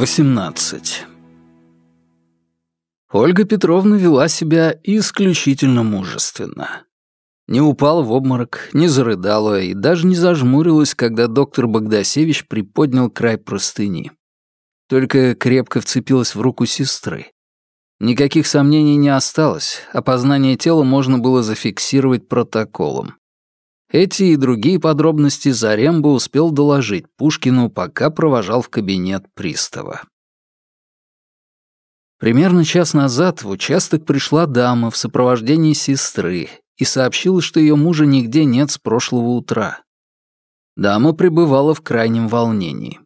Восемнадцать. Ольга Петровна вела себя исключительно мужественно. Не упала в обморок, не зарыдала и даже не зажмурилась, когда доктор Богдасевич приподнял край простыни. Только крепко вцепилась в руку сестры. Никаких сомнений не осталось, опознание тела можно было зафиксировать протоколом. Эти и другие подробности Заремба успел доложить Пушкину, пока провожал в кабинет пристава. Примерно час назад в участок пришла дама в сопровождении сестры и сообщила, что ее мужа нигде нет с прошлого утра. Дама пребывала в крайнем волнении.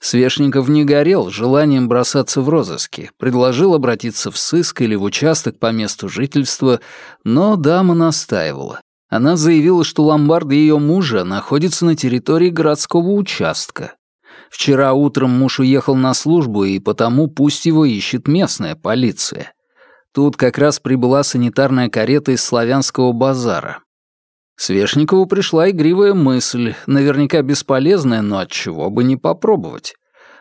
Свешников не горел желанием бросаться в розыски, предложил обратиться в сыск или в участок по месту жительства, но дама настаивала. Она заявила, что ломбард ее мужа находится на территории городского участка, Вчера утром муж уехал на службу, и потому пусть его ищет местная полиция. Тут как раз прибыла санитарная карета из славянского базара. Свешникову пришла игривая мысль, наверняка бесполезная, но от чего бы не попробовать.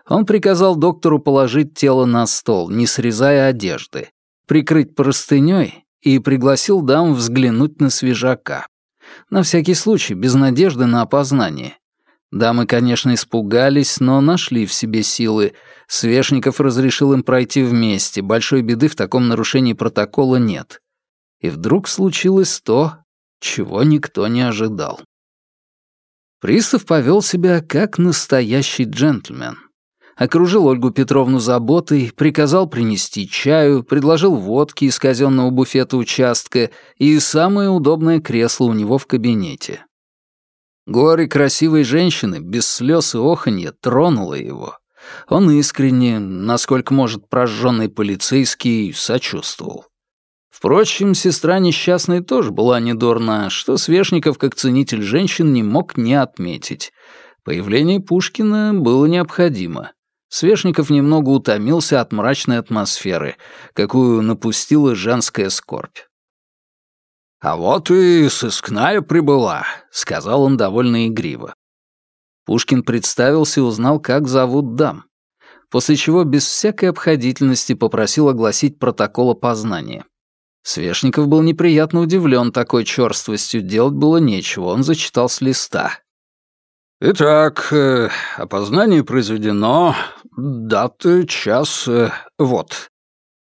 Он приказал доктору положить тело на стол, не срезая одежды, прикрыть простыней и пригласил дам взглянуть на свежака. На всякий случай, без надежды на опознание. Дамы, конечно, испугались, но нашли в себе силы. Свешников разрешил им пройти вместе, большой беды в таком нарушении протокола нет. И вдруг случилось то, чего никто не ожидал. Пристав повел себя как настоящий джентльмен. Окружил Ольгу Петровну заботой, приказал принести чаю, предложил водки из казенного буфета участка и самое удобное кресло у него в кабинете. Горе красивой женщины, без слез и оханья, тронуло его. Он искренне, насколько может прожженный полицейский, сочувствовал. Впрочем, сестра несчастной тоже была недурна, что Свешников, как ценитель женщин, не мог не отметить. Появление Пушкина было необходимо. Свешников немного утомился от мрачной атмосферы, какую напустила женская скорбь. «А вот и сыскная прибыла», — сказал он довольно игриво. Пушкин представился и узнал, как зовут дам, после чего без всякой обходительности попросил огласить протокол опознания. Свешников был неприятно удивлен такой черствостью, делать было нечего, он зачитал с листа. «Итак, э, опознание произведено, дата, час, э, вот.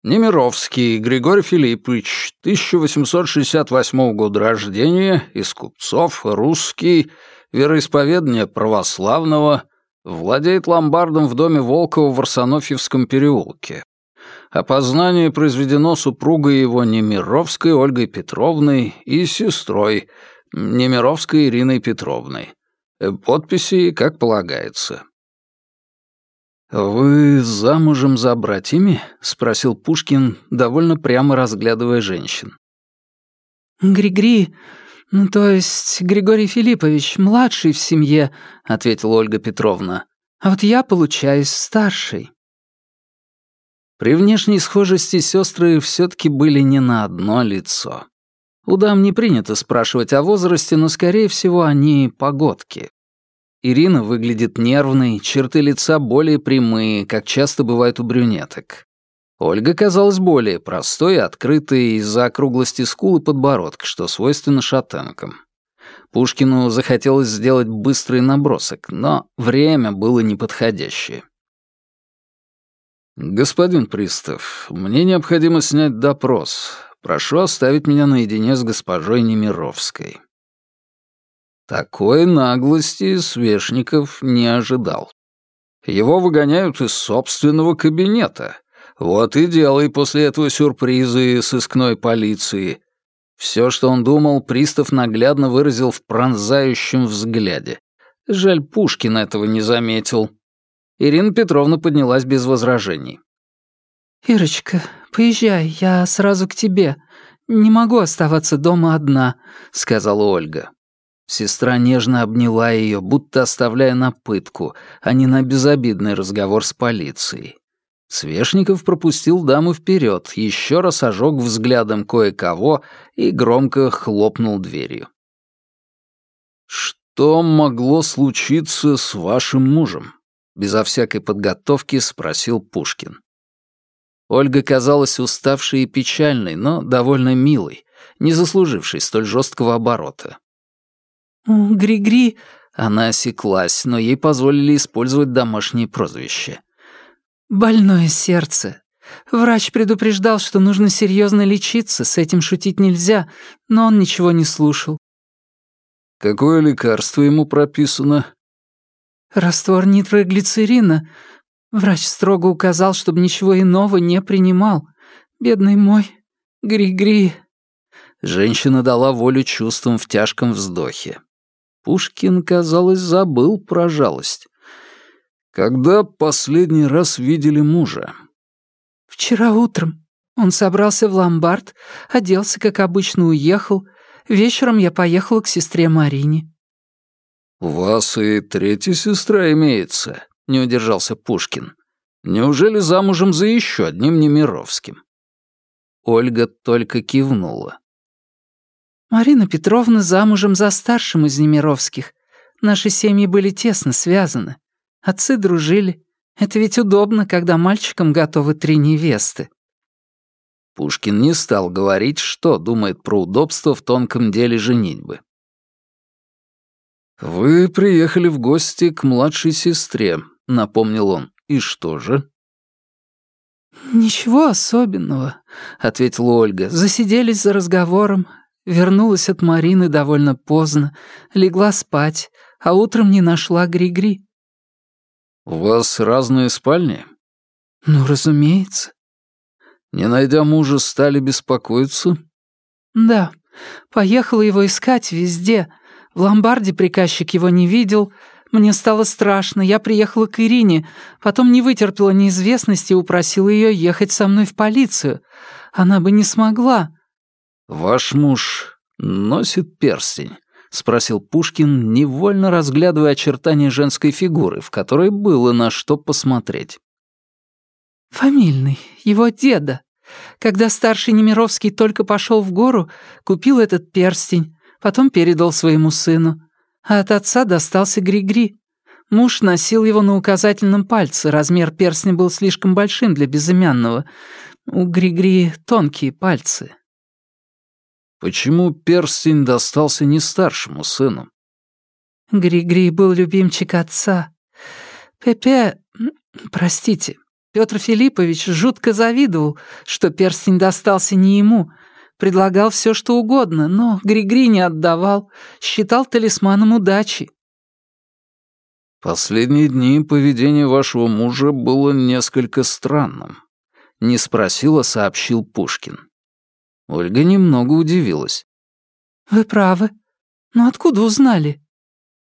Немировский Григорий Филиппович, 1868 года рождения, из купцов, русский, вероисповедание православного, владеет ломбардом в доме Волкова в Арсенофьевском переулке. Опознание произведено супругой его Немировской Ольгой Петровной и сестрой Немировской Ириной Петровной. Подписи, как полагается. «Вы замужем за братьями?» — спросил Пушкин, довольно прямо разглядывая женщин. «Григри, ну то есть Григорий Филиппович, младший в семье», — ответила Ольга Петровна. «А вот я, получаюсь, старший». При внешней схожести сестры все-таки были не на одно лицо. У дам не принято спрашивать о возрасте, но, скорее всего, они погодки. Ирина выглядит нервной, черты лица более прямые, как часто бывает у брюнеток. Ольга казалась более простой открытой из-за округлости скул и подбородка, что свойственно шатенкам. Пушкину захотелось сделать быстрый набросок, но время было неподходящее. «Господин Пристав, мне необходимо снять допрос. Прошу оставить меня наедине с госпожой Немировской». Такой наглости Свешников не ожидал. Его выгоняют из собственного кабинета. Вот и делай после этого сюрпризы сыскной полиции. Все, что он думал, пристав наглядно выразил в пронзающем взгляде. Жаль, Пушкин этого не заметил. Ирина Петровна поднялась без возражений. «Ирочка, поезжай, я сразу к тебе. Не могу оставаться дома одна», — сказала Ольга. Сестра нежно обняла ее, будто оставляя на пытку, а не на безобидный разговор с полицией. Свешников пропустил даму вперед, еще раз ожег взглядом кое-кого и громко хлопнул дверью. «Что могло случиться с вашим мужем?» Безо всякой подготовки спросил Пушкин. Ольга казалась уставшей и печальной, но довольно милой, не заслужившей столь жесткого оборота. «Гри-гри...» Она осеклась, но ей позволили использовать домашнее прозвище. «Больное сердце. Врач предупреждал, что нужно серьезно лечиться, с этим шутить нельзя, но он ничего не слушал. Какое лекарство ему прописано? Раствор нитроглицерина. Врач строго указал, чтобы ничего иного не принимал. Бедный мой. Гри-гри. Женщина дала волю чувствам в тяжком вздохе. Пушкин, казалось, забыл про жалость. Когда последний раз видели мужа? Вчера утром. Он собрался в ломбард, оделся, как обычно, уехал, Вечером я поехала к сестре Марине». «У вас и третья сестра имеется», — не удержался Пушкин. «Неужели замужем за еще одним Немировским?» Ольга только кивнула. «Марина Петровна замужем за старшим из Немировских. Наши семьи были тесно связаны. Отцы дружили. Это ведь удобно, когда мальчикам готовы три невесты». Пушкин не стал говорить, что думает про удобство в тонком деле женитьбы. «Вы приехали в гости к младшей сестре», — напомнил он. «И что же?» «Ничего особенного», — ответила Ольга. «Засиделись за разговором. Вернулась от Марины довольно поздно. Легла спать, а утром не нашла Гри-Гри». «У вас разные спальни?» «Ну, разумеется. Не найдя мужа, стали беспокоиться? Да. Поехала его искать везде. В ломбарде приказчик его не видел. Мне стало страшно. Я приехала к Ирине. Потом не вытерпела неизвестности и упросила ее ехать со мной в полицию. Она бы не смогла. «Ваш муж носит перстень?» — спросил Пушкин, невольно разглядывая очертания женской фигуры, в которой было на что посмотреть. «Фамильный, его деда. Когда старший Немировский только пошел в гору, купил этот перстень, потом передал своему сыну. А от отца достался Гри-Гри. Муж носил его на указательном пальце, размер перстня был слишком большим для безымянного. У Гри-Гри тонкие пальцы». «Почему перстень достался не старшему сыну?» Гри-Гри был любимчик отца. Пепе... Простите, Петр Филиппович жутко завидовал, что перстень достался не ему, предлагал все, что угодно, но Григри не отдавал, считал талисманом удачи. «Последние дни поведение вашего мужа было несколько странным», — не спросила, сообщил Пушкин. Ольга немного удивилась. «Вы правы. Но откуда узнали?»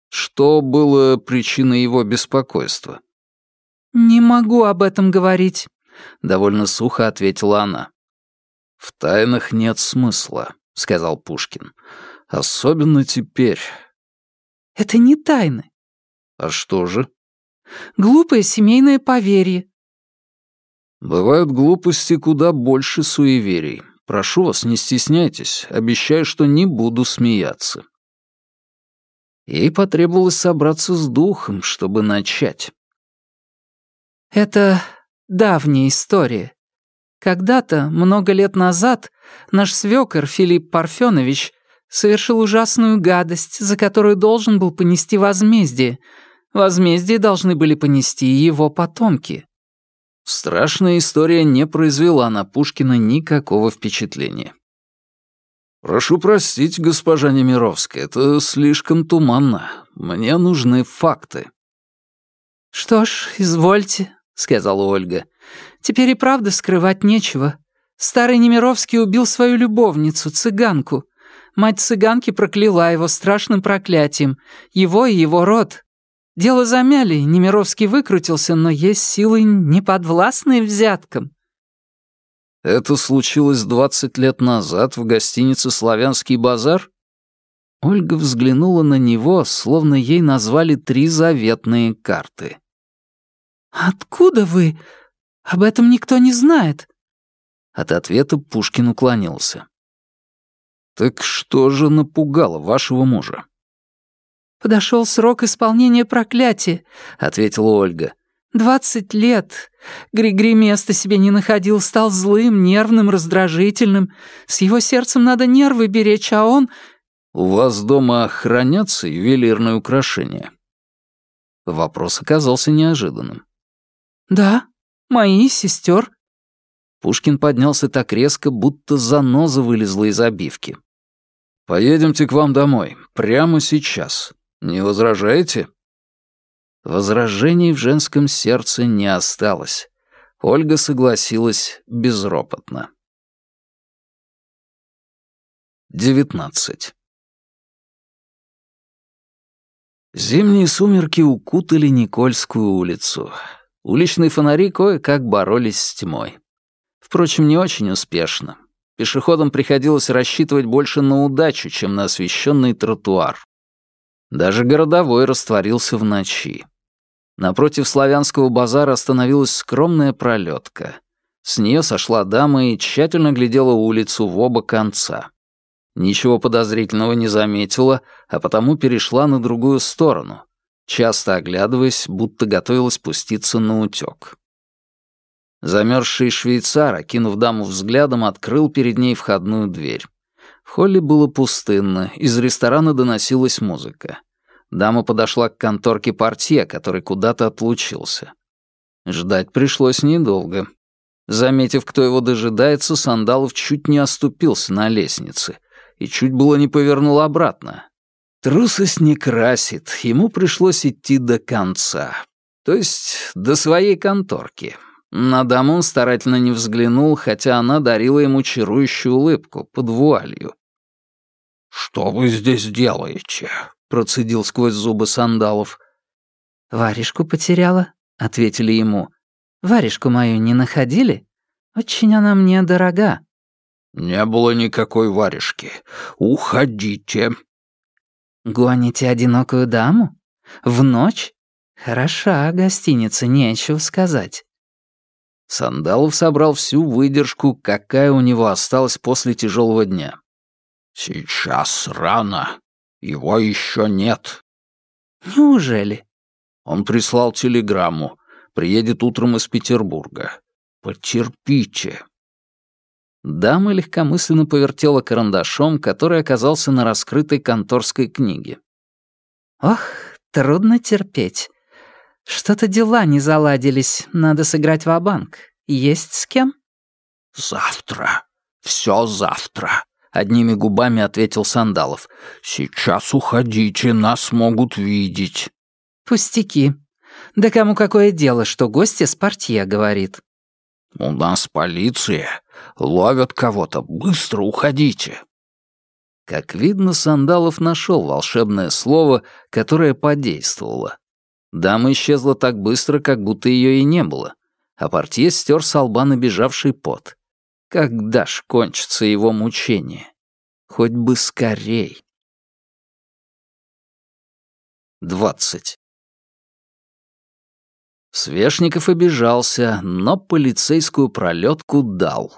Что было причиной его беспокойства? «Не могу об этом говорить», — довольно сухо ответила она. «В тайнах нет смысла», — сказал Пушкин. «Особенно теперь». «Это не тайны». «А что же?» «Глупое семейное поверье». «Бывают глупости куда больше суеверий. Прошу вас, не стесняйтесь. Обещаю, что не буду смеяться». Ей потребовалось собраться с духом, чтобы начать. Это давняя история. Когда-то, много лет назад, наш свёкор Филипп Парфёнович совершил ужасную гадость, за которую должен был понести возмездие. Возмездие должны были понести его потомки. Страшная история не произвела на Пушкина никакого впечатления. «Прошу простить, госпожа Немировская, это слишком туманно. Мне нужны факты». «Что ж, извольте», — сказала Ольга. «Теперь и правда скрывать нечего. Старый Немировский убил свою любовницу, цыганку. Мать цыганки прокляла его страшным проклятием. Его и его род. Дело замяли, Немировский выкрутился, но есть силы, неподвластные взяткам». «Это случилось двадцать лет назад в гостинице «Славянский базар»?» Ольга взглянула на него, словно ей назвали три заветные карты. «Откуда вы? Об этом никто не знает». От ответа Пушкин уклонился. «Так что же напугало вашего мужа?» «Подошел срок исполнения проклятия», — ответила Ольга. «Двадцать лет. Григри места себе не находил, стал злым, нервным, раздражительным. С его сердцем надо нервы беречь, а он...» «У вас дома хранятся ювелирные украшения?» Вопрос оказался неожиданным. «Да, мои, сестер». Пушкин поднялся так резко, будто заноза вылезла из обивки. «Поедемте к вам домой, прямо сейчас. Не возражаете?» Возражений в женском сердце не осталось. Ольга согласилась безропотно. 19. Зимние сумерки укутали Никольскую улицу. Уличные фонари кое-как боролись с тьмой. Впрочем, не очень успешно. Пешеходам приходилось рассчитывать больше на удачу, чем на освещенный тротуар. Даже городовой растворился в ночи. Напротив славянского базара остановилась скромная пролетка. С нее сошла дама и тщательно глядела улицу в оба конца. Ничего подозрительного не заметила, а потому перешла на другую сторону, часто оглядываясь, будто готовилась спуститься на утёк. Замерзший швейцар, окинув даму взглядом, открыл перед ней входную дверь. В холле было пустынно, из ресторана доносилась музыка. Дама подошла к конторке портье, который куда-то отлучился. Ждать пришлось недолго. Заметив, кто его дожидается, Сандалов чуть не оступился на лестнице и чуть было не повернул обратно. Трусость не красит, ему пришлось идти до конца. То есть до своей конторки. На даму он старательно не взглянул, хотя она дарила ему чарующую улыбку под вуалью. «Что вы здесь делаете?» — процедил сквозь зубы Сандалов. «Варежку потеряла», — ответили ему. «Варежку мою не находили? Очень она мне дорога». «Не было никакой варежки. Уходите». «Гоните одинокую даму? В ночь? Хороша гостиница, нечего сказать». Сандалов собрал всю выдержку, какая у него осталась после тяжелого дня. «Сейчас рано. Его еще нет». «Неужели?» Он прислал телеграмму. Приедет утром из Петербурга. Потерпите. Дама легкомысленно повертела карандашом, который оказался на раскрытой конторской книге. «Ох, трудно терпеть. Что-то дела не заладились, надо сыграть в банк Есть с кем?» «Завтра. Все завтра», — одними губами ответил Сандалов. «Сейчас уходите, нас могут видеть». «Пустяки. Да кому какое дело, что гостья с портье говорит?» «У нас полиция. Ловят кого-то. Быстро уходите!» Как видно, Сандалов нашел волшебное слово, которое подействовало. Дама исчезла так быстро, как будто ее и не было, а портье стер с лба набежавший пот. Когда ж кончится его мучение? Хоть бы скорей. Двадцать. Свешников обижался, но полицейскую пролетку дал.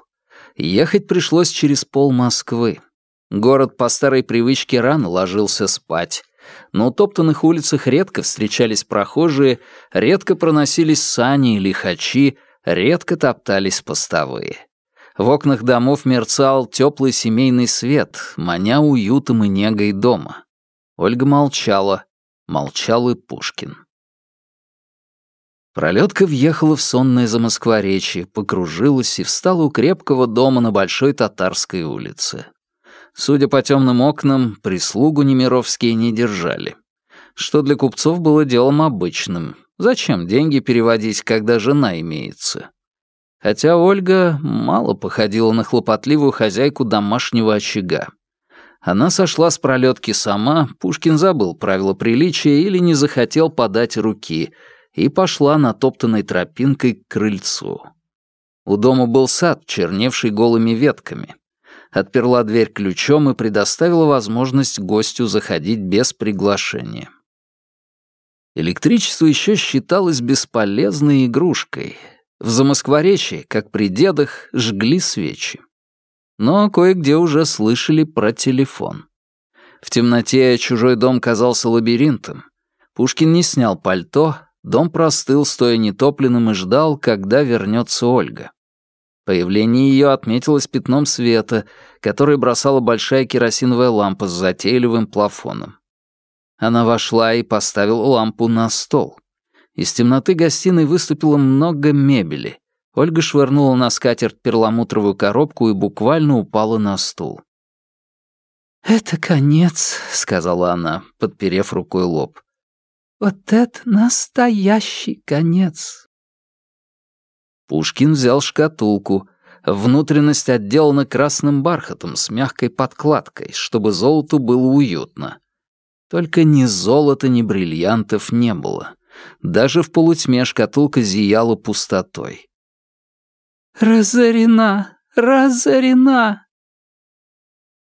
Ехать пришлось через пол Москвы. Город по старой привычке рано ложился спать. На утоптанных улицах редко встречались прохожие, редко проносились сани и лихачи, редко топтались постовые. В окнах домов мерцал теплый семейный свет, маня уютом и негой дома. Ольга молчала, молчал и Пушкин. Пролетка въехала в сонное замоскворечье, покружилась и встала у крепкого дома на Большой Татарской улице. Судя по темным окнам, прислугу Немировские не держали. Что для купцов было делом обычным. Зачем деньги переводить, когда жена имеется? Хотя Ольга мало походила на хлопотливую хозяйку домашнего очага. Она сошла с пролетки сама, Пушкин забыл правила приличия или не захотел подать руки — и пошла натоптанной тропинкой к крыльцу. У дома был сад, черневший голыми ветками. Отперла дверь ключом и предоставила возможность гостю заходить без приглашения. Электричество еще считалось бесполезной игрушкой. В Замоскворечье, как при дедах, жгли свечи. Но кое-где уже слышали про телефон. В темноте чужой дом казался лабиринтом. Пушкин не снял пальто, дом простыл, стоя нетопленным, и ждал, когда вернется Ольга. Появление ее отметилось пятном света, который бросала большая керосиновая лампа с затейливым плафоном. Она вошла и поставила лампу на стол. Из темноты гостиной выступило много мебели. Ольга швырнула на скатерть перламутровую коробку и буквально упала на стул. «Это конец», — сказала она, подперев рукой лоб. «Вот это настоящий конец». Пушкин взял шкатулку. Внутренность отделана красным бархатом с мягкой подкладкой, чтобы золоту было уютно. Только ни золота, ни бриллиантов не было. Даже в полутьме шкатулка зияла пустотой. «Разорена! Разорена!»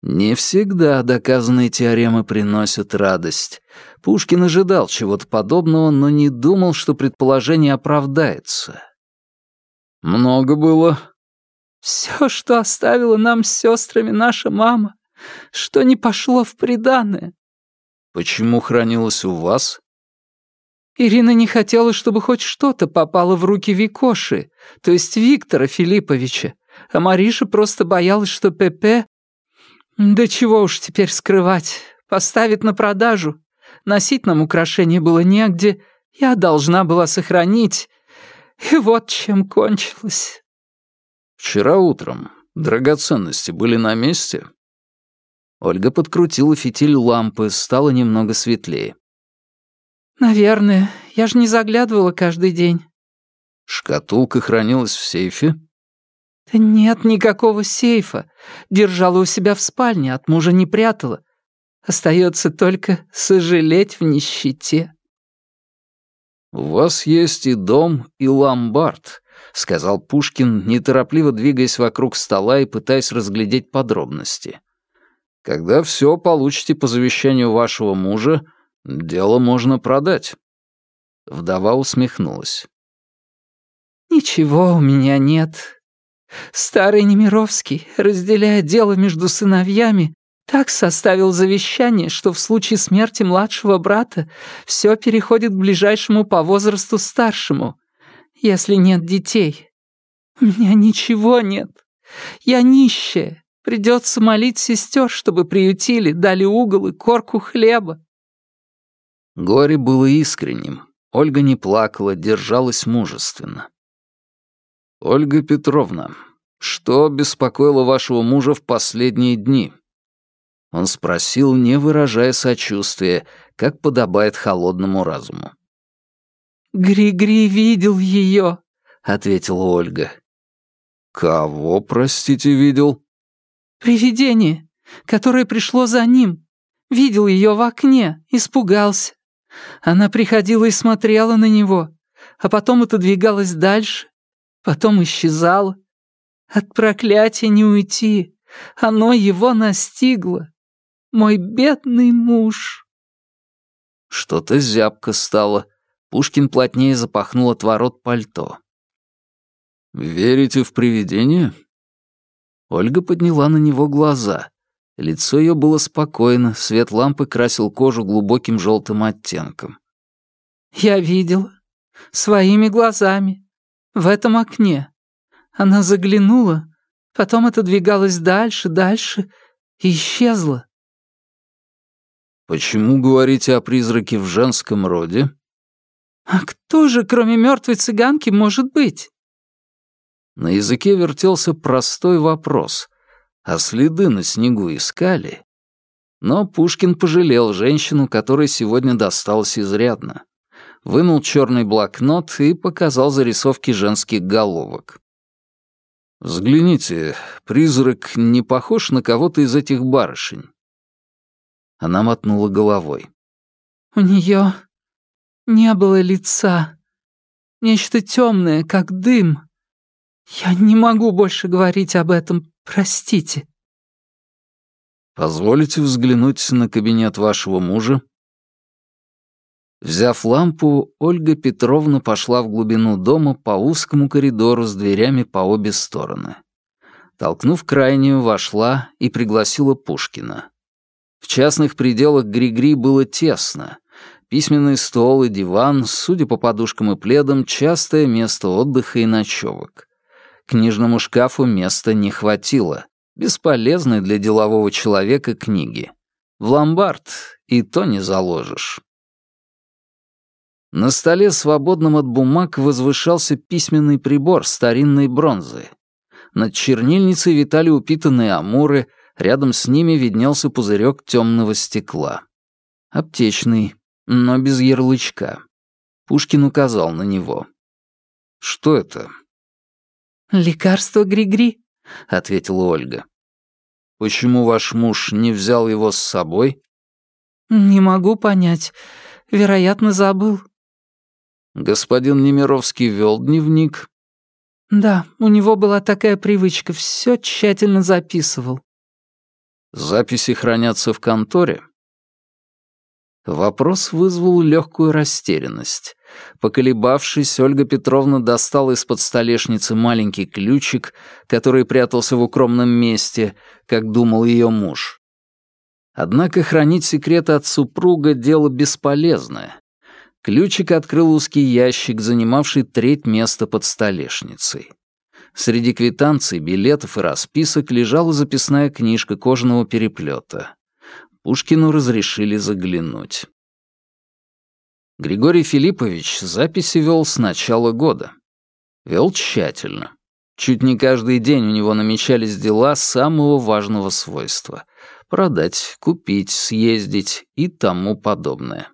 Не всегда доказанные теоремы приносят радость. Пушкин ожидал чего-то подобного, но не думал, что предположение оправдается. Много было. Все, что оставила нам с сестрами наша мама, что не пошло в приданое. Почему хранилось у вас? Ирина не хотела, чтобы хоть что-то попало в руки Викоши, то есть Виктора Филипповича, а Мариша просто боялась, что Пепе... Да чего уж теперь скрывать, поставит на продажу. Носить нам украшения было негде, я должна была сохранить, и вот чем кончилось. Вчера утром драгоценности были на месте? Ольга подкрутила фитиль лампы, стало немного светлее. «Наверное. Я же не заглядывала каждый день». «Шкатулка хранилась в сейфе?» «Да нет никакого сейфа. Держала у себя в спальне, от мужа не прятала. Остается только сожалеть в нищете». «У вас есть и дом, и ломбард», — сказал Пушкин, неторопливо двигаясь вокруг стола и пытаясь разглядеть подробности. «Когда все получите по завещанию вашего мужа, дело можно продать». Вдова усмехнулась. «Ничего у меня нет. Старый Немировский, разделяя дело между сыновьями, так составил завещание, что в случае смерти младшего брата все переходит к ближайшему по возрасту старшему, если нет детей. У меня ничего нет. Я нищая. Придется молить сестер, чтобы приютили, дали угол и корку хлеба. Горе было искренним. Ольга не плакала, держалась мужественно. «Ольга Петровна, что беспокоило вашего мужа в последние дни?» Он спросил, не выражая сочувствия, как подобает холодному разуму. «Гри-Гри видел ее», — ответила Ольга. «Кого, простите, видел?» «Привидение, которое пришло за ним. Видел ее в окне, испугался. Она приходила и смотрела на него, а потом отодвигалась дальше, потом исчезала. От проклятия не уйти, оно его настигло. Мой бедный муж!» Что-то зябко стало. Пушкин плотнее запахнул отворот пальто. «Верите в привидения?» Ольга подняла на него глаза. Лицо ее было спокойно, свет лампы красил кожу глубоким желтым оттенком. «Я видела. Своими глазами. В этом окне. Она заглянула, потом отодвигалась дальше, дальше и исчезла. «Почему говорите о призраке в женском роде?» «А кто же, кроме мертвой цыганки, может быть?» На языке вертелся простой вопрос. А следы на снегу искали? Но Пушкин пожалел женщину, которой сегодня досталось изрядно. Вынул черный блокнот и показал зарисовки женских головок. «Взгляните, призрак не похож на кого-то из этих барышень?» Она мотнула головой. «У нее не было лица. Нечто темное, как дым. Я не могу больше говорить об этом, простите». «Позволите взглянуть на кабинет вашего мужа?» Взяв лампу, Ольга Петровна пошла в глубину дома по узкому коридору с дверями по обе стороны. Толкнув крайнюю, вошла и пригласила Пушкина. В частных пределах Григри было тесно. Письменный стол и диван, судя по подушкам и пледам, частое место отдыха и ночевок. Книжному шкафу места не хватило. Бесполезны для делового человека книги. В ломбард и то не заложишь. На столе, свободном от бумаг, возвышался письменный прибор старинной бронзы. Над чернильницей витали упитанные амуры, рядом с ними виднелся пузырек темного стекла. Аптечный, но без ярлычка. Пушкин указал на него. «Что это?» «Лекарство Григри», — ответила Ольга. «Почему ваш муж не взял его с собой?» «Не могу понять. Вероятно, забыл». Господин Немировский вел дневник? Да, у него была такая привычка, все тщательно записывал. Записи хранятся в конторе? Вопрос вызвал легкую растерянность. Поколебавшись, Ольга Петровна достала из-под столешницы маленький ключик, который прятался в укромном месте, как думал ее муж. Однако хранить секреты от супруга — дело бесполезное. Ключик открыл узкий ящик, занимавший треть места под столешницей. Среди квитанций, билетов и расписок лежала записная книжка кожаного переплета. Пушкину разрешили заглянуть. Григорий Филиппович записи вел с начала года. Вел тщательно. Чуть не каждый день у него намечались дела самого важного свойства — продать, купить, съездить и тому подобное.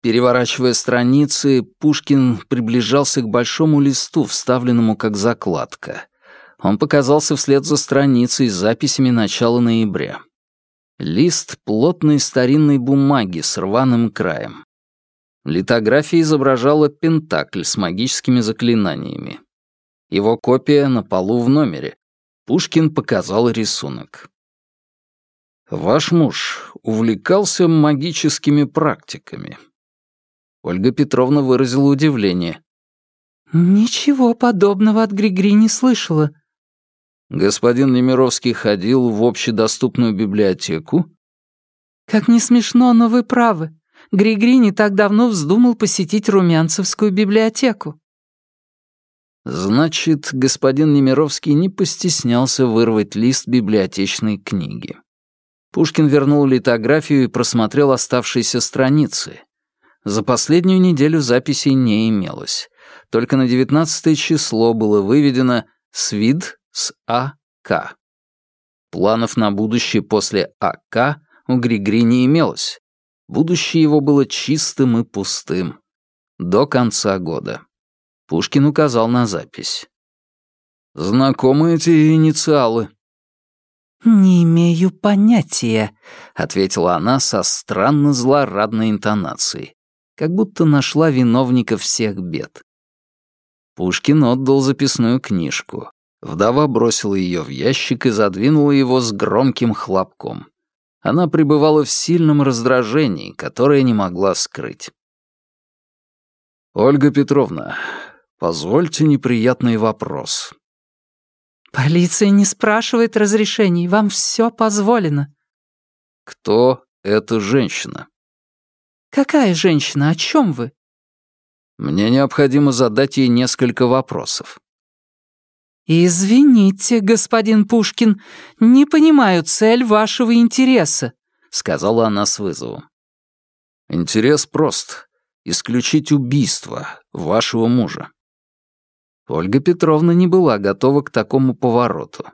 Переворачивая страницы, Пушкин приближался к большому листу, вставленному как закладка. Он показался вслед за страницей с записями начала ноября. Лист плотной старинной бумаги с рваным краем. Литография изображала пентакль с магическими заклинаниями. Его копия на полу в номере. Пушкин показал рисунок. «Ваш муж увлекался магическими практиками», Ольга Петровна выразила удивление. «Ничего подобного от Григри не слышала». «Господин Немировский ходил в общедоступную библиотеку?» «Как не смешно, но вы правы. Григри не так давно вздумал посетить Румянцевскую библиотеку». Значит, господин Немировский не постеснялся вырвать лист библиотечной книги. Пушкин вернул литографию и просмотрел оставшиеся страницы. За последнюю неделю записей не имелось. Только на 19 число было выведено «Свид с АК». Планов на будущее после АК у Григри не имелось. Будущее его было чистым и пустым. До конца года. Пушкин указал на запись. «Знакомы эти инициалы?» «Не имею понятия», — ответила она со странно злорадной интонацией как будто нашла виновника всех бед. Пушкин отдал записную книжку. Вдова бросила ее в ящик и задвинула его с громким хлопком. Она пребывала в сильном раздражении, которое не могла скрыть. «Ольга Петровна, позвольте неприятный вопрос». «Полиция не спрашивает разрешений, вам все позволено». «Кто эта женщина?» «Какая женщина? О чем вы?» «Мне необходимо задать ей несколько вопросов». «Извините, господин Пушкин, не понимаю цель вашего интереса», — сказала она с вызовом. «Интерес прост. Исключить убийство вашего мужа». Ольга Петровна не была готова к такому повороту.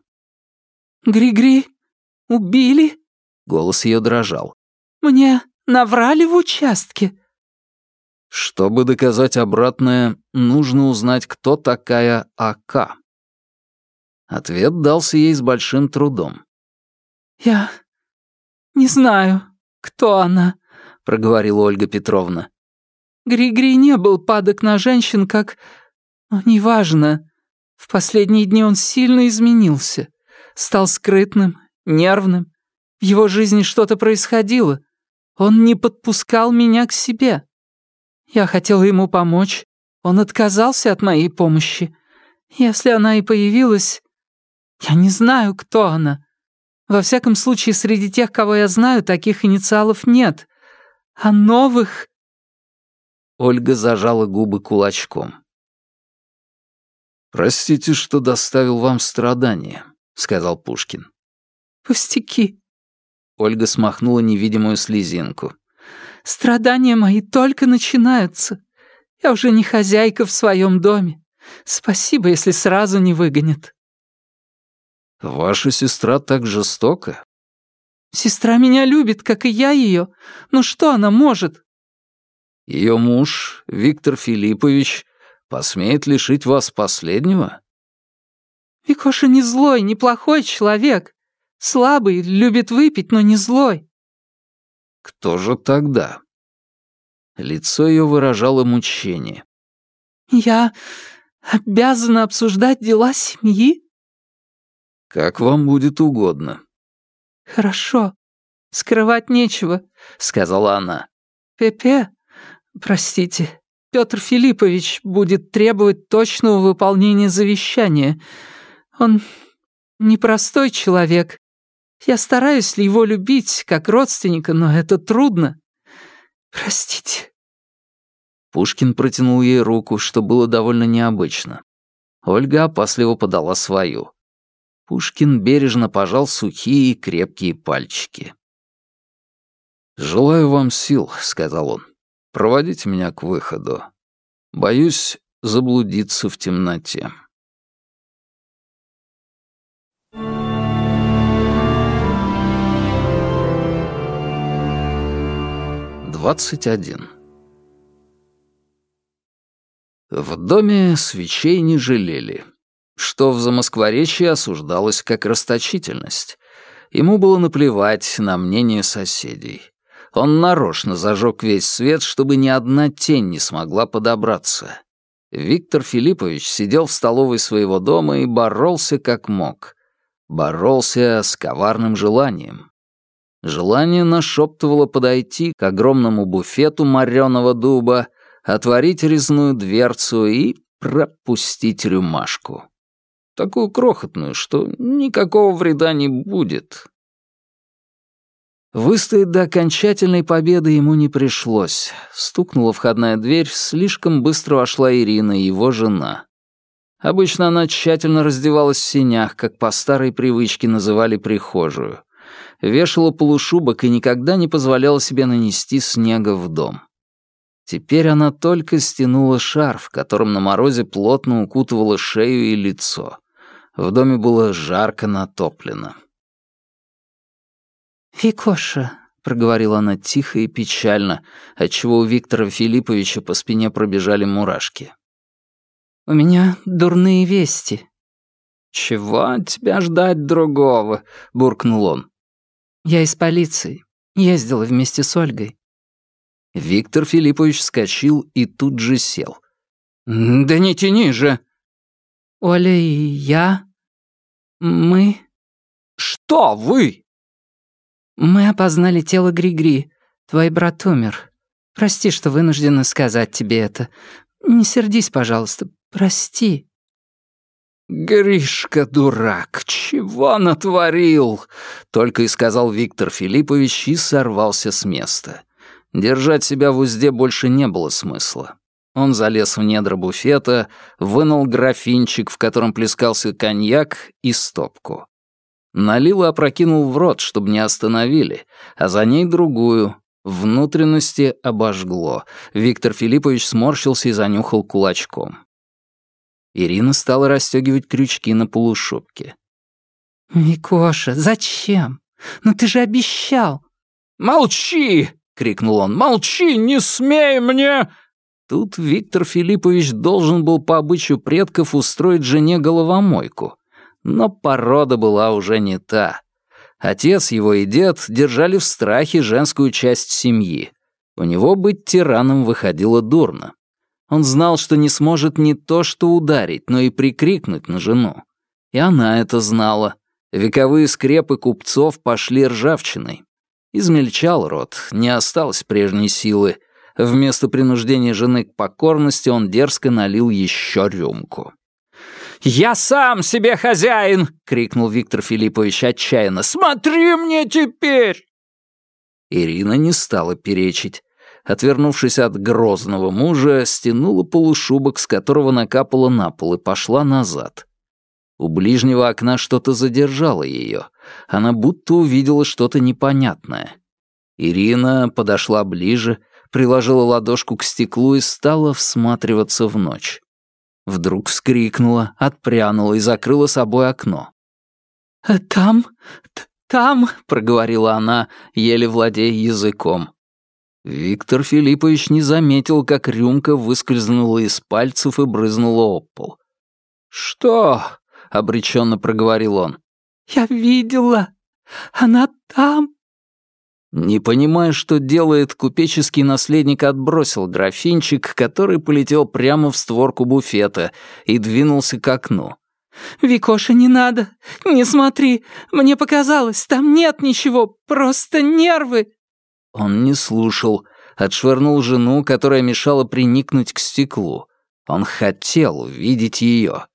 «Гри-гри, убили?» — голос ее дрожал. «Мне Наврали в участке». Чтобы доказать обратное, нужно узнать, кто такая АК. Ответ дался ей с большим трудом. «Я не знаю, кто она», — проговорила Ольга Петровна. «Григорий не был падок на женщин, как... Ну, неважно. В последние дни он сильно изменился. Стал скрытным, нервным. В его жизни что-то происходило. Он не подпускал меня к себе. Я хотела ему помочь. Он отказался от моей помощи. Если она и появилась... Я не знаю, кто она. Во всяком случае, среди тех, кого я знаю, таких инициалов нет. А новых...» Ольга зажала губы кулачком. «Простите, что доставил вам страдания», — сказал Пушкин. «Пустяки». Ольга смахнула невидимую слезинку. «Страдания мои только начинаются. Я уже не хозяйка в своем доме. Спасибо, если сразу не выгонят». «Ваша сестра так жестока?» «Сестра меня любит, как и я ее. Ну что она может?» «Ее муж, Виктор Филиппович, посмеет лишить вас последнего?» «Викоша не злой, неплохой человек. Слабый, любит выпить, но не злой». «Кто же тогда?» Лицо ее выражало мучение. «Я обязана обсуждать дела семьи?» «Как вам будет угодно». «Хорошо. Скрывать нечего», — сказала она. «Пепе, простите, Петр Филиппович будет требовать точного выполнения завещания. Он непростой человек. Я стараюсь его любить как родственника, но это трудно. Простите». Пушкин протянул ей руку, что было довольно необычно. Ольга опасливо подала свою. Пушкин бережно пожал сухие и крепкие пальчики. «Желаю вам сил», — сказал он. «Проводите меня к выходу. Боюсь заблудиться в темноте». Двадцать один. В доме свечей не жалели что в Замоскворечье осуждалось как расточительность. Ему было наплевать на мнение соседей. Он нарочно зажег весь свет, чтобы ни одна тень не смогла подобраться. Виктор Филиппович сидел в столовой своего дома и боролся как мог. Боролся с коварным желанием. Желание нашептывало подойти к огромному буфету мореного дуба, отворить резную дверцу и пропустить рюмашку такую крохотную, что никакого вреда не будет. Выстоять до окончательной победы ему не пришлось. Стукнула входная дверь, слишком быстро вошла Ирина, его жена. Обычно она тщательно раздевалась в синях, как по старой привычке называли прихожую. Вешала полушубок и никогда не позволяла себе нанести снега в дом. Теперь она только стянула шарф, которым на морозе плотно укутывала шею и лицо. В доме было жарко натоплено. «Викоша», — проговорила она тихо и печально, отчего у Виктора Филипповича по спине пробежали мурашки. «У меня дурные вести». «Чего от тебя ждать другого?» — буркнул он. «Я из полиции. Ездила вместе с Ольгой». Виктор Филиппович вскочил и тут же сел. «Да не тяни же!» Оля и я... Мы... Что вы? Мы опознали тело Григри. Твой брат умер. Прости, что вынуждена сказать тебе это. Не сердись, пожалуйста. Прости. «Гришка, дурак, чего натворил?» Только и сказал Виктор Филиппович и сорвался с места. Держать себя в узде больше не было смысла. Он залез в недра буфета, вынул графинчик, в котором плескался коньяк, и стопку. Налил и опрокинул в рот, чтобы не остановили, а за ней другую. Внутренности обожгло. Виктор Филиппович сморщился и занюхал кулачком. Ирина стала расстегивать крючки на полушубке. «Микоша, зачем? Ну ты же обещал!» «Молчи!» — крикнул он. «Молчи! Не смей мне!» Тут Виктор Филиппович должен был по обычаю предков устроить жене головомойку. Но порода была уже не та. Отец его и дед держали в страхе женскую часть семьи. У него быть тираном выходило дурно. Он знал, что не сможет не то что ударить, но и прикрикнуть на жену. И она это знала. Вековые скрепы купцов пошли ржавчиной. Измельчал рот, не осталось прежней силы, Вместо принуждения жены к покорности он дерзко налил еще рюмку. «Я сам себе хозяин!» — крикнул Виктор Филиппович отчаянно. «Смотри мне теперь!» Ирина не стала перечить. Отвернувшись от грозного мужа, стянула полушубок, с которого накапала на пол, и пошла назад. У ближнего окна что-то задержало ее. Она будто увидела что-то непонятное. Ирина подошла ближе, приложила ладошку к стеклу и стала всматриваться в ночь. Вдруг вскрикнула, отпрянула и закрыла собой окно. «Э, «Там? Там?» — проговорила она, еле владея языком. Виктор Филиппович не заметил, как рюмка выскользнула из пальцев и брызнула об пол. «Что?» — обреченно проговорил он. «Я видела. Она там». Не понимая, что делает, купеческий наследник отбросил графинчик, который полетел прямо в створку буфета и двинулся к окну. «Викоша, не надо! Не смотри! Мне показалось, там нет ничего, просто нервы!» Он не слушал, отшвырнул жену, которая мешала приникнуть к стеклу. Он хотел увидеть ее,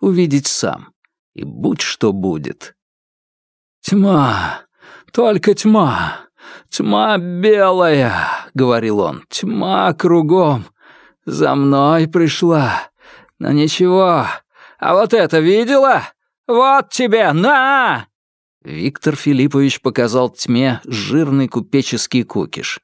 увидеть сам, и будь что будет. «Тьма, только тьма!» «Тьма белая», — говорил он, — «тьма кругом. За мной пришла. Но ничего. А вот это видела? Вот тебе, на!» Виктор Филиппович показал тьме жирный купеческий кукиш.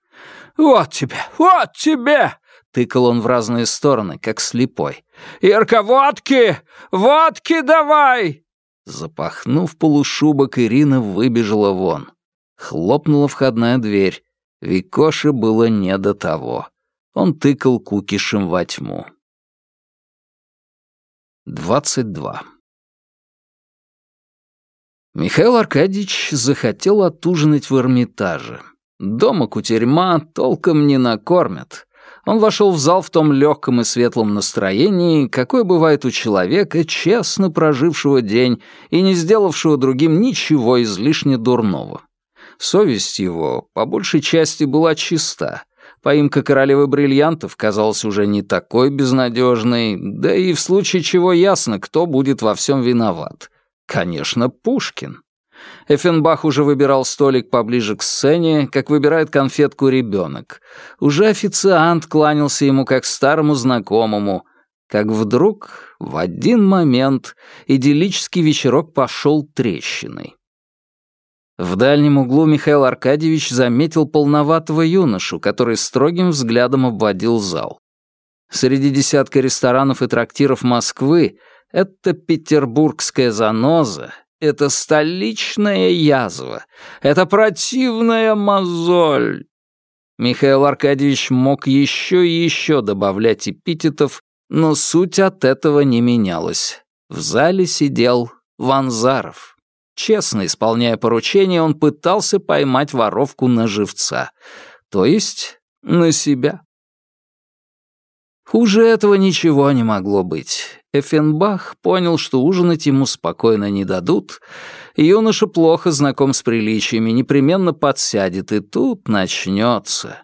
«Вот тебе, вот тебе!» — тыкал он в разные стороны, как слепой. «Ирка, водки! Водки давай!» Запахнув полушубок, Ирина выбежала вон. Хлопнула входная дверь. Викоше было не до того. Он тыкал кукишем во тьму. 22. Михаил Аркадьевич захотел отужинать в Эрмитаже. Дома кутерьма толком не накормят. Он вошел в зал в том легком и светлом настроении, какое бывает у человека, честно прожившего день и не сделавшего другим ничего излишне дурного. Совесть его, по большей части, была чиста. Поимка королевы бриллиантов казалась уже не такой безнадежной, да и в случае чего ясно, кто будет во всем виноват. Конечно, Пушкин. Эффенбах уже выбирал столик поближе к сцене, как выбирает конфетку ребенок. Уже официант кланялся ему как старому знакомому, как вдруг, в один момент, идиллический вечерок пошел трещиной. В дальнем углу Михаил Аркадьевич заметил полноватого юношу, который строгим взглядом обводил зал. Среди десятка ресторанов и трактиров Москвы это петербургская заноза, это столичная язва, это противная мозоль. Михаил Аркадьевич мог еще и еще добавлять эпитетов, но суть от этого не менялась. В зале сидел Ванзаров. Честно исполняя поручение, он пытался поймать воровку на живца, то есть на себя. Хуже этого ничего не могло быть. Эффенбах понял, что ужинать ему спокойно не дадут. Юноша плохо знаком с приличиями, непременно подсядет, и тут начнется.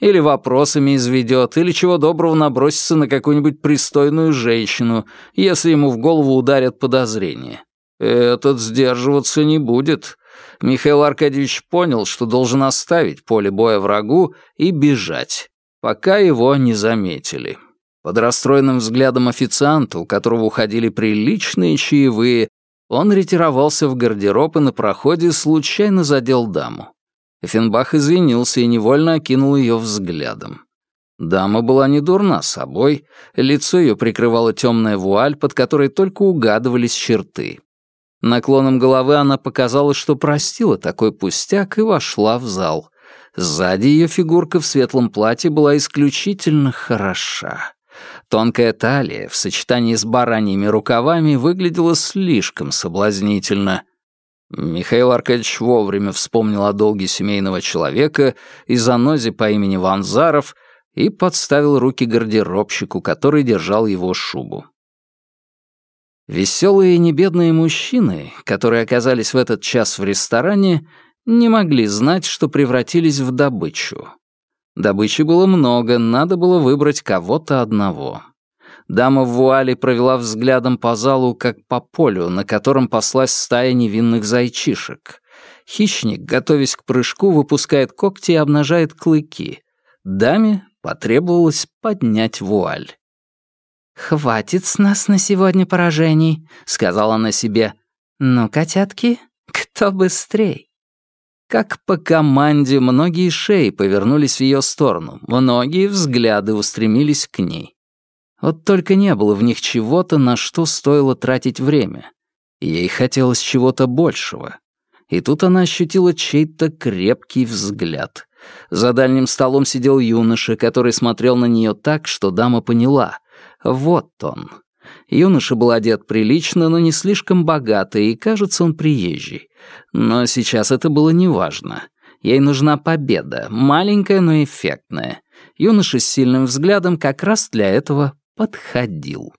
Или вопросами изведет, или чего доброго набросится на какую-нибудь пристойную женщину, если ему в голову ударят подозрения. Этот сдерживаться не будет. Михаил Аркадьевич понял, что должен оставить поле боя врагу и бежать, пока его не заметили. Под расстроенным взглядом официанта, у которого уходили приличные чаевые, он ретировался в гардероб и на проходе случайно задел даму. Эффенбах извинился и невольно окинул ее взглядом. Дама была не дурна собой, лицо ее прикрывала темная вуаль, под которой только угадывались черты. Наклоном головы она показала, что простила такой пустяк и вошла в зал. Сзади ее фигурка в светлом платье была исключительно хороша. Тонкая талия в сочетании с бараньими рукавами выглядела слишком соблазнительно. Михаил Аркадьевич вовремя вспомнил о долге семейного человека и занозе по имени Ванзаров и подставил руки гардеробщику, который держал его шубу. Веселые и небедные мужчины, которые оказались в этот час в ресторане, не могли знать, что превратились в добычу. Добычи было много, надо было выбрать кого-то одного. Дама в вуале провела взглядом по залу, как по полю, на котором паслась стая невинных зайчишек. Хищник, готовясь к прыжку, выпускает когти и обнажает клыки. Даме потребовалось поднять вуаль. «Хватит с нас на сегодня поражений», — сказала она себе. «Ну, котятки, кто быстрей?» Как по команде многие шеи повернулись в ее сторону, многие взгляды устремились к ней. Вот только не было в них чего-то, на что стоило тратить время. Ей хотелось чего-то большего. И тут она ощутила чей-то крепкий взгляд. За дальним столом сидел юноша, который смотрел на нее так, что дама поняла. Вот он. Юноша был одет прилично, но не слишком богато, и, кажется, он приезжий. Но сейчас это было неважно. Ей нужна победа, маленькая, но эффектная. Юноша с сильным взглядом как раз для этого подходил.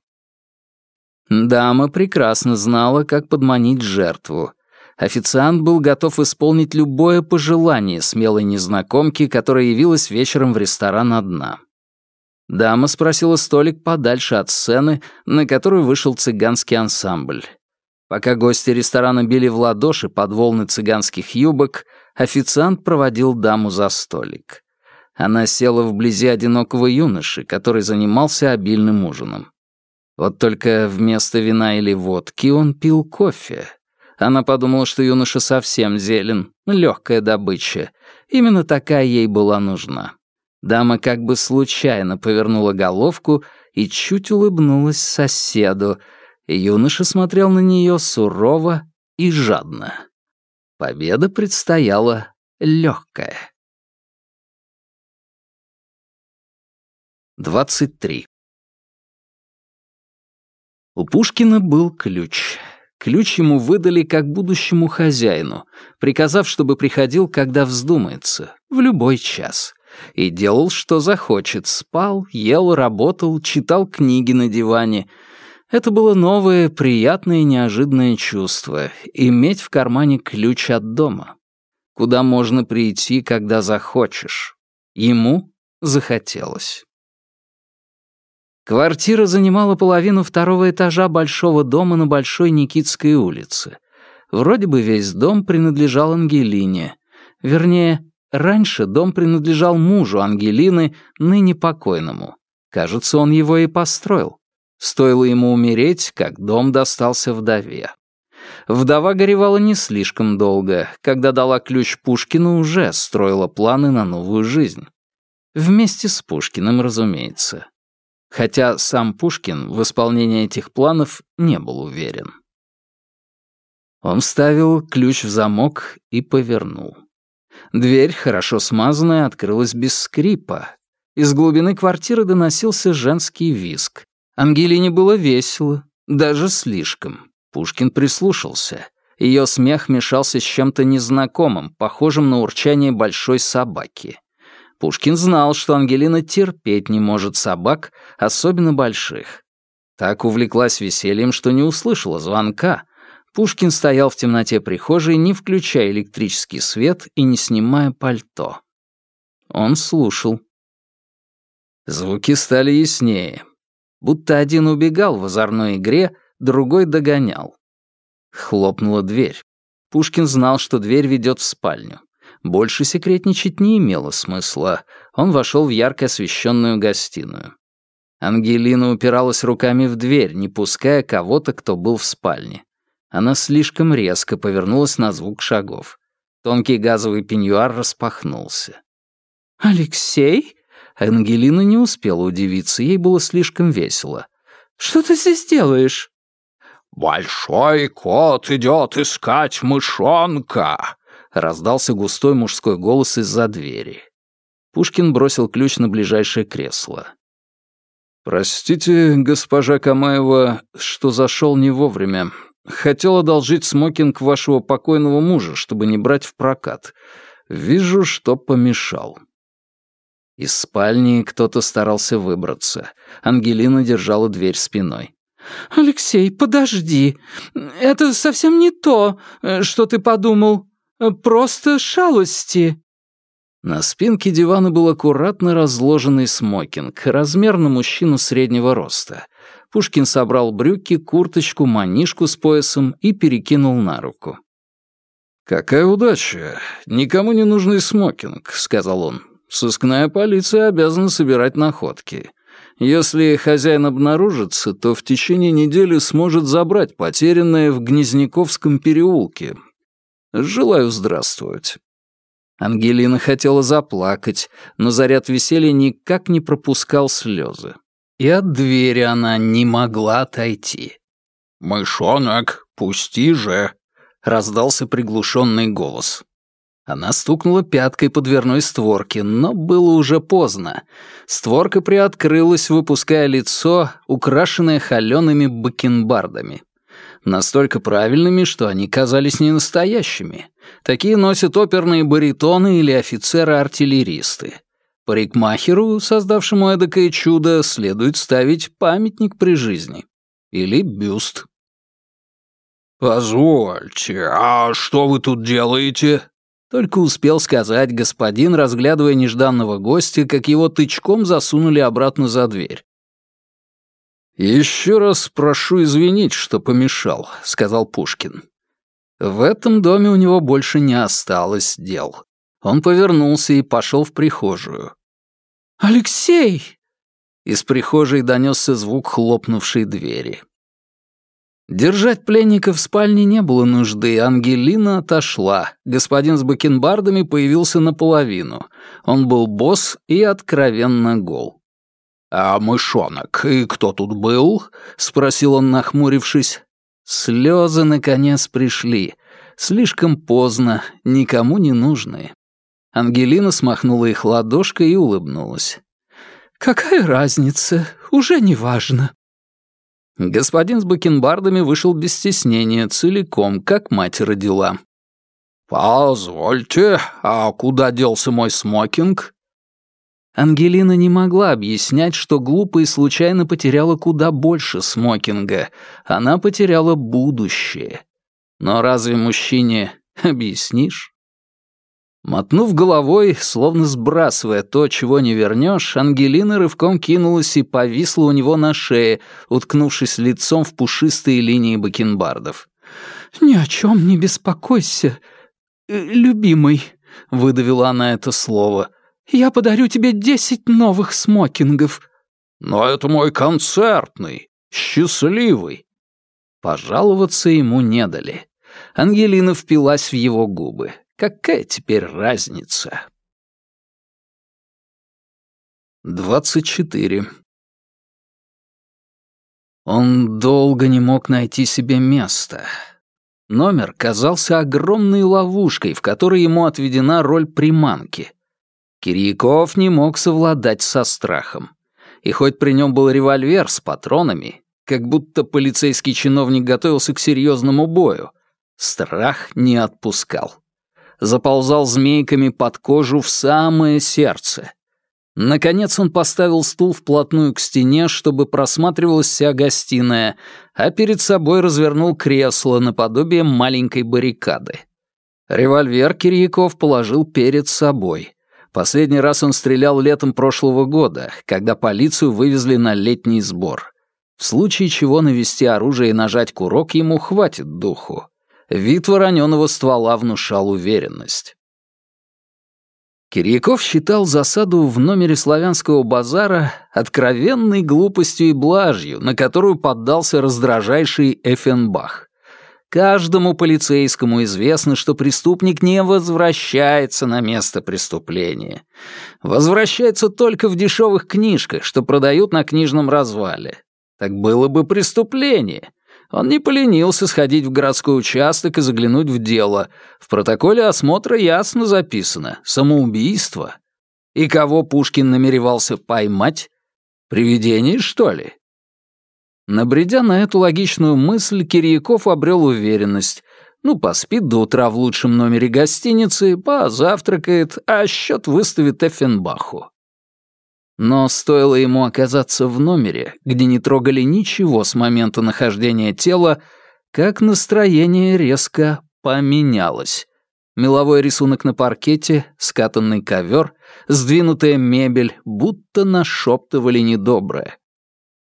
Дама прекрасно знала, как подманить жертву. Официант был готов исполнить любое пожелание смелой незнакомки, которая явилась вечером в ресторан одна. Дама спросила столик подальше от сцены, на которую вышел цыганский ансамбль. Пока гости ресторана били в ладоши под волны цыганских юбок, официант проводил даму за столик. Она села вблизи одинокого юноши, который занимался обильным ужином. Вот только вместо вина или водки он пил кофе. Она подумала, что юноша совсем зелен, легкая добыча. Именно такая ей была нужна. Дама как бы случайно повернула головку и чуть улыбнулась соседу. Юноша смотрел на нее сурово и жадно. Победа предстояла легкая. 23. У Пушкина был ключ. Ключ ему выдали как будущему хозяину, приказав, чтобы приходил, когда вздумается, в любой час и делал, что захочет. Спал, ел, работал, читал книги на диване. Это было новое, приятное и неожиданное чувство — иметь в кармане ключ от дома. Куда можно прийти, когда захочешь. Ему захотелось. Квартира занимала половину второго этажа большого дома на Большой Никитской улице. Вроде бы весь дом принадлежал Ангелине. Вернее, Раньше дом принадлежал мужу Ангелины, ныне покойному. Кажется, он его и построил. Стоило ему умереть, как дом достался вдове. Вдова горевала не слишком долго. Когда дала ключ Пушкину, уже строила планы на новую жизнь. Вместе с Пушкиным, разумеется. Хотя сам Пушкин в исполнении этих планов не был уверен. Он вставил ключ в замок и повернул. Дверь, хорошо смазанная, открылась без скрипа. Из глубины квартиры доносился женский визг. Ангелине было весело, даже слишком. Пушкин прислушался. Ее смех мешался с чем-то незнакомым, похожим на урчание большой собаки. Пушкин знал, что Ангелина терпеть не может собак, особенно больших. Так увлеклась весельем, что не услышала звонка, Пушкин стоял в темноте прихожей, не включая электрический свет и не снимая пальто. Он слушал. Звуки стали яснее. Будто один убегал в озорной игре, другой догонял. Хлопнула дверь. Пушкин знал, что дверь ведет в спальню. Больше секретничать не имело смысла. Он вошел в ярко освещенную гостиную. Ангелина упиралась руками в дверь, не пуская кого-то, кто был в спальне. Она слишком резко повернулась на звук шагов. Тонкий газовый пеньюар распахнулся. «Алексей?» Ангелина не успела удивиться, ей было слишком весело. «Что ты здесь делаешь?» «Большой кот идет искать мышонка!» — раздался густой мужской голос из-за двери. Пушкин бросил ключ на ближайшее кресло. «Простите, госпожа Камаева, что зашел не вовремя. Хотел одолжить смокинг вашего покойного мужа, чтобы не брать в прокат. Вижу, что помешал». Из спальни кто-то старался выбраться. Ангелина держала дверь спиной. «Алексей, подожди. Это совсем не то, э, что ты подумал. Просто шалости». На спинке дивана был аккуратно разложенный смокинг, размер на мужчину среднего роста — Пушкин собрал брюки, курточку, манишку с поясом и перекинул на руку. «Какая удача! Никому не нужный смокинг», — сказал он. «Сыскная полиция обязана собирать находки. Если хозяин обнаружится, то в течение недели сможет забрать потерянное в Гнезняковском переулке. Желаю здравствовать». Ангелина хотела заплакать, но заряд веселья никак не пропускал слезы. И от двери она не могла отойти. «Мышонок, пусти же!» — раздался приглушенный голос. Она стукнула пяткой по дверной створке, но было уже поздно. Створка приоткрылась, выпуская лицо, украшенное холеными бакенбардами. Настолько правильными, что они казались ненастоящими. Такие носят оперные баритоны или офицеры-артиллеристы. Парикмахеру, создавшему эдакое чудо, следует ставить памятник при жизни. Или бюст. «Позвольте, а что вы тут делаете?» Только успел сказать господин, разглядывая нежданного гостя, как его тычком засунули обратно за дверь. «Еще раз прошу извинить, что помешал», — сказал Пушкин. В этом доме у него больше не осталось дел. Он повернулся и пошел в прихожую. «Алексей!» Из прихожей донесся звук хлопнувшей двери. Держать пленника в спальне не было нужды, Ангелина отошла. Господин с бакенбардами появился наполовину. Он был босс и откровенно гол. «А мышонок, и кто тут был?» — спросил он, нахмурившись. Слезы, наконец, пришли. Слишком поздно, никому не нужные. Ангелина смахнула их ладошкой и улыбнулась. «Какая разница? Уже не важно». Господин с бакенбардами вышел без стеснения, целиком, как мать родила. «Позвольте, а куда делся мой смокинг?» Ангелина не могла объяснять, что глупо и случайно потеряла куда больше смокинга. Она потеряла будущее. Но разве мужчине объяснишь? Мотнув головой, словно сбрасывая то, чего не вернешь, Ангелина рывком кинулась и повисла у него на шее, уткнувшись лицом в пушистые линии бакенбардов. «Ни о чем не беспокойся, э, любимый», — выдавила она это слово. «Я подарю тебе десять новых смокингов». «Но это мой концертный, счастливый». Пожаловаться ему не дали. Ангелина впилась в его губы. Какая теперь разница? 24. Он долго не мог найти себе места. Номер казался огромной ловушкой, в которой ему отведена роль приманки. Кирьяков не мог совладать со страхом. И хоть при нем был револьвер с патронами, как будто полицейский чиновник готовился к серьезному бою, страх не отпускал заползал змейками под кожу в самое сердце. Наконец он поставил стул вплотную к стене, чтобы просматривалась вся гостиная, а перед собой развернул кресло наподобие маленькой баррикады. Револьвер Кирьяков положил перед собой. Последний раз он стрелял летом прошлого года, когда полицию вывезли на летний сбор. В случае чего навести оружие и нажать курок ему хватит духу. Вид вороненого ствола внушал уверенность. Кирьяков считал засаду в номере славянского базара откровенной глупостью и блажью, на которую поддался раздражайший Эффенбах. Каждому полицейскому известно, что преступник не возвращается на место преступления. Возвращается только в дешевых книжках, что продают на книжном развале. Так было бы преступление. Он не поленился сходить в городской участок и заглянуть в дело. В протоколе осмотра ясно записано — самоубийство. И кого Пушкин намеревался поймать? Привидение, что ли? Набредя на эту логичную мысль, Кирьяков обрел уверенность. Ну, поспит до утра в лучшем номере гостиницы, позавтракает, а счет выставит Эффенбаху. Но стоило ему оказаться в номере, где не трогали ничего с момента нахождения тела, как настроение резко поменялось. Меловой рисунок на паркете, скатанный ковер, сдвинутая мебель, будто нашептывали недоброе.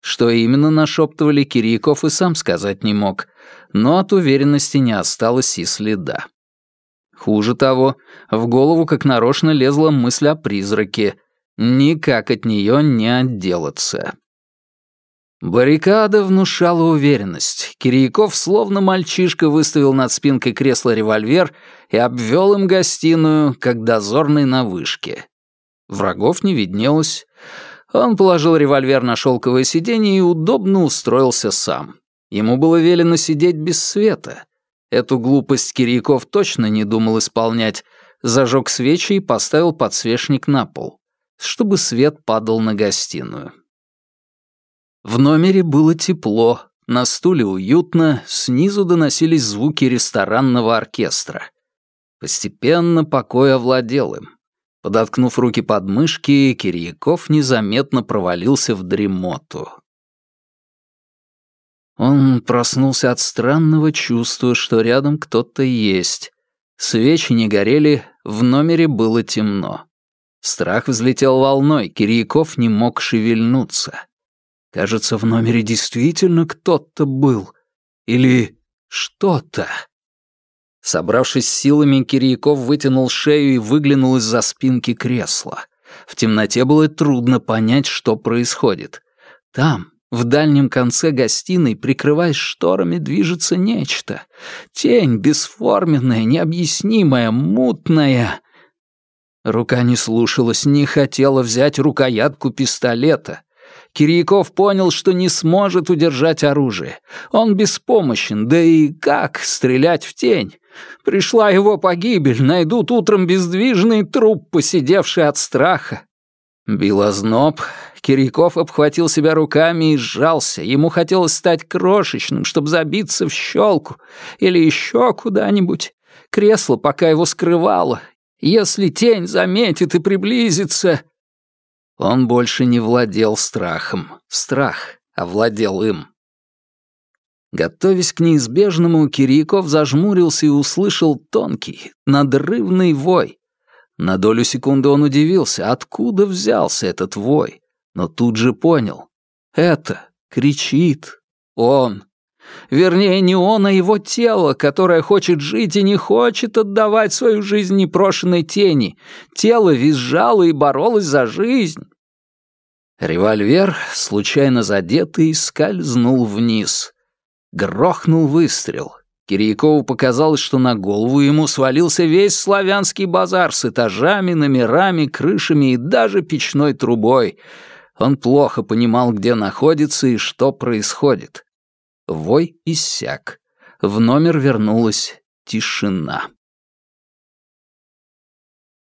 Что именно нашептывали, Кирьяков и сам сказать не мог, но от уверенности не осталось и следа. Хуже того, в голову как нарочно лезла мысль о призраке. Никак от нее не отделаться. Баррикада внушала уверенность. Кирьяков словно мальчишка выставил над спинкой кресла револьвер и обвел им гостиную, как дозорный на вышке. Врагов не виднелось. Он положил револьвер на шелковое сиденье и удобно устроился сам. Ему было велено сидеть без света. Эту глупость Кирьяков точно не думал исполнять. Зажег свечи и поставил подсвечник на пол, чтобы свет падал на гостиную. В номере было тепло, на стуле уютно, снизу доносились звуки ресторанного оркестра. Постепенно покой овладел им. Подоткнув руки под мышки, Кирьяков незаметно провалился в дремоту. Он проснулся от странного чувства, что рядом кто-то есть. Свечи не горели, в номере было темно. Страх взлетел волной, Кирьяков не мог шевельнуться. Кажется, в номере действительно кто-то был. Или что-то. Собравшись силами, Кирьяков вытянул шею и выглянул из-за спинки кресла. В темноте было трудно понять, что происходит. Там, в дальнем конце гостиной, прикрываясь шторами, движется нечто. Тень, бесформенная, необъяснимая, мутная. Рука не слушалась, не хотела взять рукоятку пистолета. Кирьяков понял, что не сможет удержать оружие. Он беспомощен, да и как стрелять в тень? Пришла его погибель, найдут утром бездвижный труп, посидевший от страха. Бил озноб, Кирьяков обхватил себя руками и сжался. Ему хотелось стать крошечным, чтобы забиться в щелку или еще куда-нибудь. Кресло пока его скрывало. Если тень заметит и приблизится... Он больше не владел страхом. Страх овладел им. Готовясь к неизбежному, Кирьяков зажмурился и услышал тонкий, надрывный вой. На долю секунды он удивился, откуда взялся этот вой, но тут же понял. Это кричит он. Вернее, не он, а его тело, которое хочет жить и не хочет отдавать свою жизнь непрошенной тени. Тело визжало и боролось за жизнь. Револьвер, случайно задетый, скользнул вниз. Грохнул выстрел. Кирьякову показалось, что на голову ему свалился весь славянский базар с этажами, номерами, крышами и даже печной трубой. Он плохо понимал, где находится и что происходит. Вой иссяк. В номер вернулась тишина.